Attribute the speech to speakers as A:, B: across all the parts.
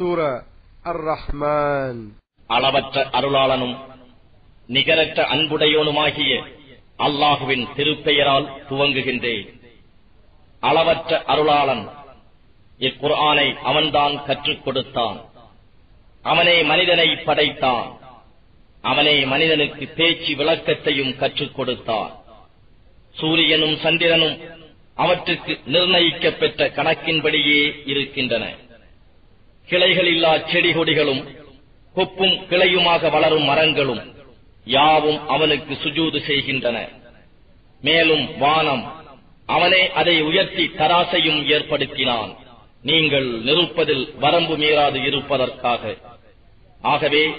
A: சூர அர் ரஹ்மான்
B: அளவற்ற அருளாளனும் நிகரற்ற அன்புடையோனுமாகிய அல்லாஹுவின் திருப்பெயரால் துவங்குகின்றேன். அளவற்ற அருளாளன் இக்குர்ஆனை அவன்தான் கற்றுக் கொடுத்தான். அவனே மனிதனை படைத்தான். அவனே மனிதனுக்கு பேச்சு விளக்கத்தையும் கற்றுக் கொடுத்தான். சூரியனும் சந்திரனும் அவற்றுக்கு நிர்ணயிக்கப்பெற்ற கணக்கின்படியே இருக்கின்றன. கிளைகளில்லா செடி கொடிகளும் கொப்பும் கிளையுமாக வளரும் மரங்களும் யாவும் அவனுக்கு சுஜூது செய்கின்றன. மேலும் வானம் அவனே அதை உயர்த்தி தராசையும் ஏற்படுத்தினான். நீங்கள் நிறுப்பதில் வரம்பு மீறாது இருப்பதற்காக. ஆகவே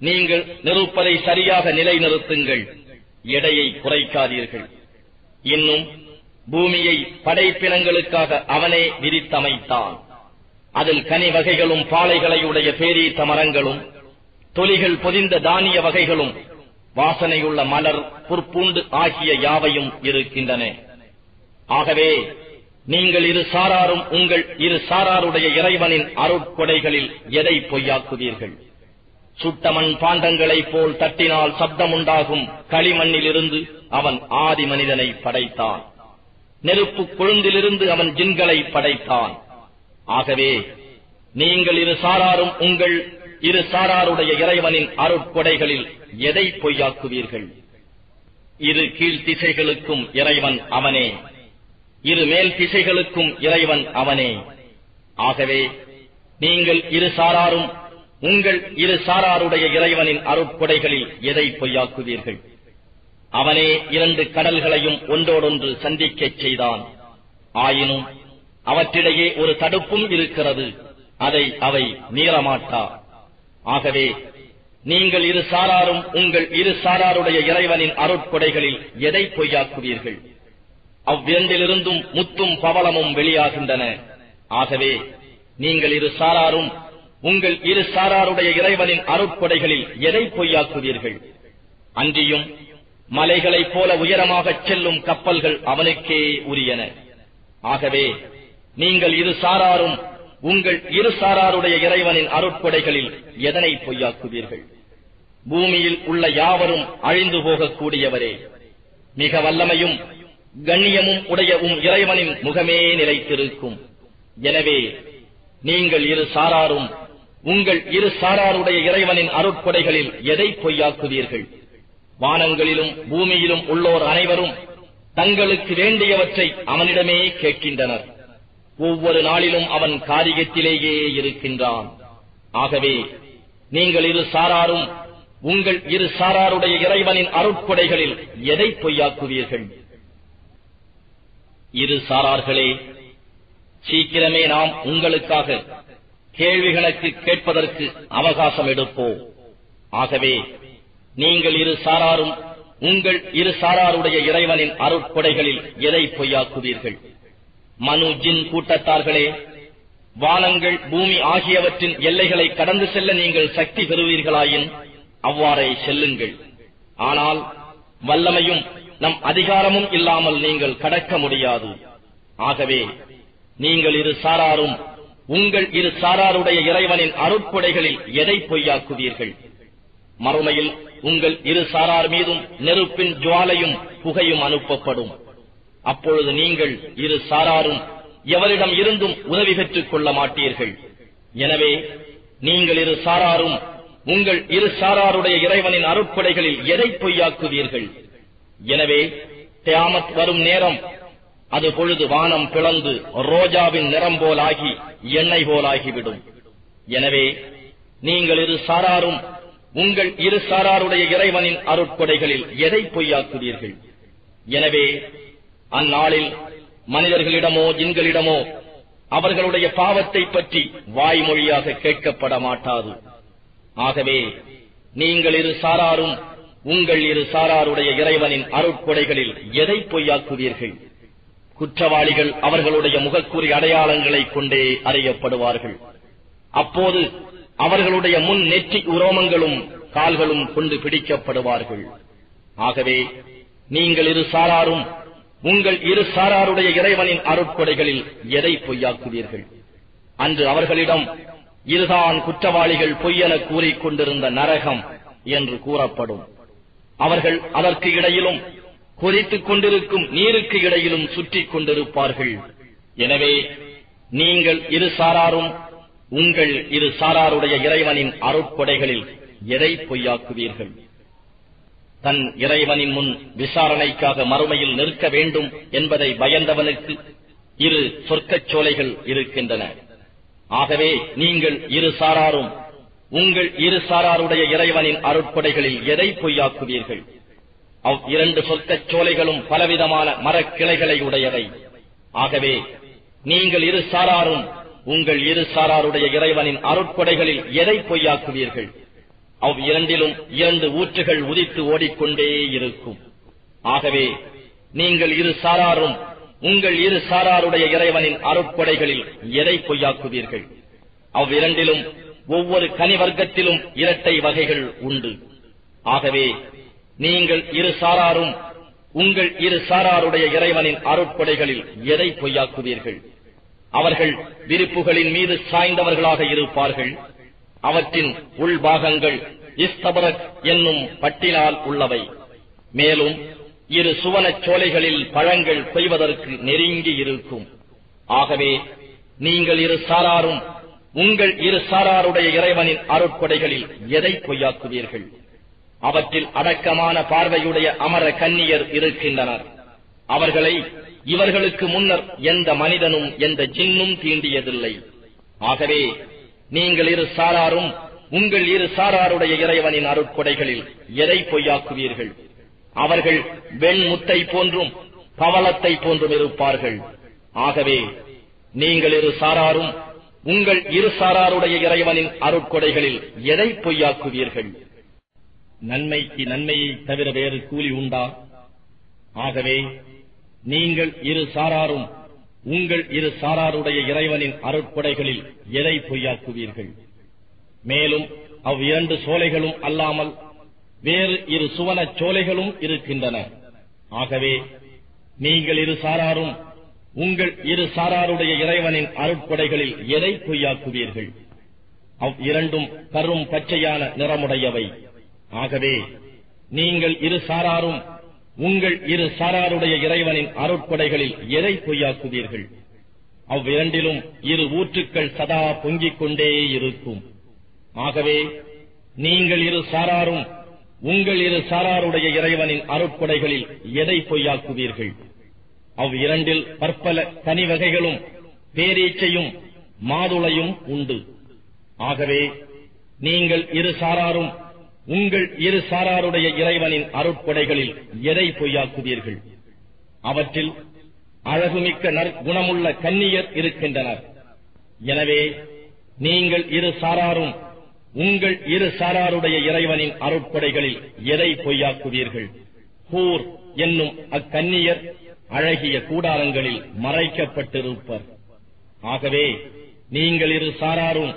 B: நீங்கள் நிறுப்பதை சரியாக நிலைநிறுத்துங்கள். எடையை குறைக்காதீர்கள். இன்னும் பூமியை படைப்பினங்களுக்காக அவனே விரித்தமைத்தான். அதில் கனி வகைகளும் பாலைகளை உடைய பேரீத்த மரங்களும் தொலிகள் பொதிந்த தானிய வகைகளும் வாசனையுள்ள மலர் புற்பூண்டு ஆகிய யாவையும் இருக்கின்றன. ஆகவே நீங்கள் இரு சாராரும் உங்கள் இரு சாராருடைய இறைவனின் அருட்கொடைகளில் எதை பொய்யாக்குவீர்கள்? சுட்டமண் பாண்டங்களைப் போல் தட்டினால் சப்தமுண்டாகும் களிமண்ணிலிருந்து அவன் ஆதி மனிதனை படைத்தான். நெருப்பு கொழுந்திலிருந்து அவன் ஜின்களை படைத்தான். ஆகவே நீங்கள் இரு சாராரும் உங்கள் இரு சாராருடைய இறைவனின் அருட்கொடைகளில் எதை பொய்யாக்குவீர்கள்? இரு கீழ் திசைகளுக்கும் இறைவன் அவனே. இரு மேல் திசைகளுக்கும் இறைவன் அவனே. ஆகவே நீங்கள் இரு சாராரும் உங்கள் இரு சாராருடைய இறைவனின் அருட்கொடைகளில் எதை பொய்யாக்குவீர்கள்? அவனே இரண்டு கடல்களையும் ஒன்றோடொன்று சந்திக்கச் செய்தான். ஆயினும் அவற்றிடையே ஒரு தடுப்பும் இருக்கிறது. அதை அவை மீறமாட்டா. ஆகவே நீங்கள் இரு சாராரும் உங்கள் இரு சாராருடைய இறைவனின் அருட்கொடைகளில் எதை பொய்யாக்குவீர்கள்? அவ்விரண்டிலிருந்தும் முத்தும் பவளமும் வெளியாகின்றன. ஆகவே நீங்கள் இரு சாராரும் உங்கள் இரு சாராருடைய இறைவனின் அருட்கொடைகளில் எதை பொய்யாக்குவீர்கள்? அன்றியும் மலைகளைப் போல உயரமாகச் செல்லும் கப்பல்கள் அவனுக்கே உரியன. ஆகவே நீங்கள் இரு சாராரும் உங்கள் இரு சாராருடைய இறைவனின் அருட்கொடைகளில் எதனை பொய்யாக்குவீர்கள்? பூமியில் உள்ள யாவரும் அழிந்து போகக்கூடியவரே மிக வல்லமையும் கண்ணியமும் உடைய உம் இறைவனின் முகமே நிலைத்திருக்கும். எனவே நீங்கள் இரு சாராரும் உங்கள் இரு சாராருடைய இறைவனின் அருட்கொடைகளில் எதை பொய்யாக்குவீர்கள்? வானங்களிலும் பூமியிலும் உள்ளோர் அனைவரும் தங்களுக்கு வேண்டியவற்றை அவனிடமே கேட்கின்றனர். ஒவ்வொரு நாளிலும் அவன் காரியத்திலேயே இருக்கின்றான். ஆகவே நீங்கள் இரு சாராரும் உங்கள் இரு சாராருடைய இறைவனின் அருட்கொடைகளில் எதை பொய்யாக்குவீர்கள்? இரு சாரார்களே சீக்கிரமே நாம் உங்களுக்காக கேள்விகளுக்கு கேட்பதற்கு அவகாசம் எடுப்போம். ஆகவே நீங்கள் இரு சாராரும் உங்கள் இரு சாராருடைய இறைவனின் அருட்கொடைகளில் எதை பொய்யாக்குவீர்கள்? மனு ஜின் கூட்டத்தார்களே வானங்கள் பூமி ஆகியவற்றின் எல்லைகளை கடந்து செல்ல நீங்கள் சக்தி பெறுவீர்களாயின் அவ்வாறே செல்லுங்கள். ஆனால் வல்லமையும் நம் அதிகாரமும் இல்லாமல் நீங்கள் கடக்க முடியாது. ஆகவே நீங்கள் இரு சாராரும் உங்கள் இரு சாராருடைய இறைவனின் அருட்புடைகளில் எதை பொய்யாக்குவீர்கள்? மறுமையில் உங்கள் இரு சாரார் மீதும் நெருப்பின் ஜுவாலையும் புகையும் அனுப்பப்படும். அப்பொழுது நீங்கள் இரு சாராரும் எவரிடம் இருந்தும் உதவி பெற்றுக் கொள்ள மாட்டீர்கள். எனவே நீங்கள் இரு சாராரும் உங்கள் இரு சாராருடைய இறைவனின் அருட்படைகளில் எதை பொய்யாக்குவீர்கள்? எனவே தியாமத் வரும் நேரம். அது பொழுது வானம் பிளந்து ரோஜாவின் நிறம் போலாகி எண்ணெய் போலாகிவிடும். எனவே நீங்கள் இரு சாராரும் உங்கள் இரு சாராருடைய இறைவனின் அருட்கொடைகளில் எதை பொய்யாக்குவீர்கள்? எனவே அந்நாளில் மனிதர்களிடமோ ஜின்களிடமோ அவர்களுடைய பாவத்தை பற்றி வாய்மொழியாக கேட்கப்பட மாட்டாது. ஆகவே நீங்கள் இரு சாராரும் உங்கள் இரு சாராருடைய இறைவனின் அருட்கொடைகளில் எதை பொய்யாக்குவீர்கள்? குற்றவாளிகள் அவர்களுடைய முகக்கூறி அடையாளங்களைக் கொண்டே அறியப்படுவார்கள். அப்போது அவர்களுடைய முன் நெற்றி உரோமங்களும் கால்களும் கொண்டு பிடிக்கப்படுவார்கள். ஆகவே நீங்கள் இரு சாராரும் உங்கள் இரு சாராருடைய இறைவனின் அருட்கொடைகளில் எதை பொய்யாக்குவீர்கள்? அன்று அவர்களிடம் இதுதான் குற்றவாளிகள் பொய்யென கூறிக்கொண்டிருந்த நரகம் என்று கூறப்படும். அவர்கள் அதற்கு இடையிலும் கொதித்துக் கொண்டிருக்கும் நீருக்கு இடையிலும் சுற்றிக் கொண்டிருப்பார்கள். எனவே நீங்கள் இரு சாராரும் உங்கள் இரு சாராருடைய இறைவனின் அருட்கொடைகளில் எதை பொய்யாக்குவீர்கள்? தன் இறைவனின் முன் விசாரணைக்காக மறுமையில் நிற்க வேண்டும் என்பதை பயந்தவனுக்கு இரு சொர்க்கச் சோலைகள் இருக்கின்றன. ஆகவே நீங்கள் இரு சாராரும் உங்கள் இரு சாராருடைய இறைவனின் அருட்படைகளில் எதை பொய்யாக்குவீர்கள்? அவ் இரண்டு சொர்க்கச் சோலைகளும் பலவிதமான மரக்கிளைகளை உடையவை. ஆகவே நீங்கள் இரு சாராரும் உங்கள் இரு சாராருடைய இறைவனின் அருட்படைகளில் எதை பொய்யாக்குவீர்கள்? அவ் இரண்டிலும் இரண்டு ஊற்றுகள் உதித்து ஓடிக்கொண்டே இருக்கும். ஆகவே நீங்கள் இரு சாராரும் உங்கள் இரு சாராருடைய இறைவனின் அருட்கொடைகளில் எதை பொய்யாக்குவீர்கள்? அவ்விரண்டிலும் ஒவ்வொரு கனி வர்க்கத்திலும் இரட்டை வகைகள் உண்டு. ஆகவே நீங்கள் இரு சாராரும் உங்கள் இரு சாராருடைய இறைவனின் அருட்கொடைகளில் எதை பொய்யாக்குவீர்கள்? அவர்கள் விரிப்புகளின் மீது சாய்ந்தவர்களாக இருப்பார்கள். அவற்றின் உள்பாகங்கள் இஸ்தபரக் என்னும் பட்டினால் உள்ளவை. மேலும் இரு சுவனச் சோலைகளில் பழங்கள் கொய்வதற்கு நெருங்கி இருக்கும். ஆகவே நீங்கள் இரு சாராரும் உங்கள் இரு சாராருடைய இறைவனின் அருட்கொடைகளில் எதை பொய்யாக்குவீர்கள்? அவற்றில் அடக்கமான பார்வையுடைய அமர கன்னியர் இருக்கின்றனர். அவர்களை இவர்களுக்கு முன்னர் எந்த மனிதனும் எந்த ஜின்னும் தீண்டியதில்லை. ஆகவே நீங்கள் இரு சாராரும் உங்கள் இரு சாராருடைய இறைவனின் அருட்கொடைகளில் எதை பொய்யாக்குவீர்கள்? அவர்கள் வெண்முத்தை போன்றும் பவளத்தை போன்றும் இருப்பார்கள். ஆகவே நீங்கள் இரு சாராரும் உங்கள் இரு சாராருடைய இறைவனின் அருட்கொடைகளில் எதை பொய்யாக்குவீர்கள்? நன்மைக்கு நன்மையை தவிர வேறு கூலி உண்டா? ஆகவே நீங்கள் இரு சாராரும் உங்கள் இரு சாராருடைய இறைவனின் அருட்படைகளில் எதை பொய்யாக்குவீர்கள்? மேலும் அவ் இரண்டு சோலைகளும் அல்லாமல் வேறு இரு சுவனச் சோலைகளும் இருக்கின்றன. ஆகவே நீங்கள் இரு சாராரும் உங்கள் இரு சாராருடைய இறைவனின் அருட்கொடைகளில் எதை பொய்யாக்குவீர்கள்? அவ் இரண்டும் கரும் பச்சையான நிறமுடையவை. ஆகவே நீங்கள் இரு சாராரும் உங்கள் இரு சாராருடைய இறைவனின் அருட்படைகளில் எதை பொய்யாக்குவீர்கள்? அவ்விரண்டிலும் இரு ஊற்றுக்கள் சதா பொங்கிக் கொண்டே இருக்கும். ஆகவே நீங்கள் இரு சாராரும் உங்கள் இரு சாராருடைய இறைவனின் அருட்படைகளில் எதை பொய்யாக்குவீர்கள்? அவ் இரண்டில் பற்பல தனி வகைகளும் பேரீச்சையும் மாதுளையும் உண்டு. ஆகவே நீங்கள் இரு சாராரும் உங்கள் இரு சாராருடைய இறைவனின் அருட்கொடைகளில் எதை பொய்யாக்குவீர்கள்? அவற்றில் அழகுமிக்க நற்குணமுள்ள கன்னியர் இருக்கின்றனர். எனவே நீங்கள் இரு சாராரும் உங்கள் இரு சாராருடைய இறைவனின் அருட்கொடைகளில் எதை பொய்யாக்குவீர்கள்? ஹூர் என்னும் அக்கன்னியர் அழகிய கூடாரங்களில் மறைக்கப்பட்டிருப்பர். ஆகவே நீங்கள் இரு சாராரும்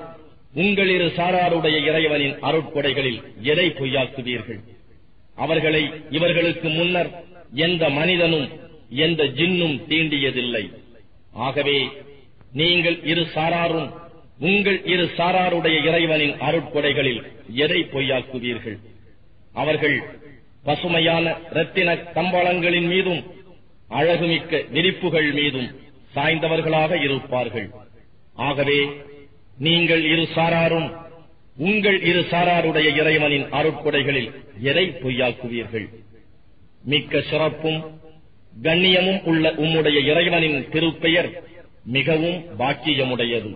B: உங்கள் இரு சாராருடைய இறைவனின் அருட்கொடைகளில் எதை பொய்யாக்குவீர்கள்? அவர்களை இவர்களுக்கு முன்னர் எந்த மனிதனும் எந்த ஜின்னும் தீண்டியதில்லை. ஆகவே நீங்கள் இரு சாராரும் உங்கள் இரு சாராருடைய இறைவனின் அருட்கொடைகளில் எதை பொய்யாக்குவீர்கள்? அவர்கள் பசுமையான இரத்தின கம்பளங்களின் மீதும் அழகுமிக்க விரிப்புகள் மீதும் சாய்ந்தவர்களாக இருப்பார்கள். ஆகவே நீங்கள் இரு சாராரும் உங்கள் இரு சாராருடைய இறைவனின் அருட்கொடைகளில் எதை பொய்யாக்குவீர்கள்? மிக்க சிறப்பும் கண்ணியமும் உள்ள உம்முடைய இறைவனின் திருப்பெயர் மிகவும் பாக்கியமுடையது.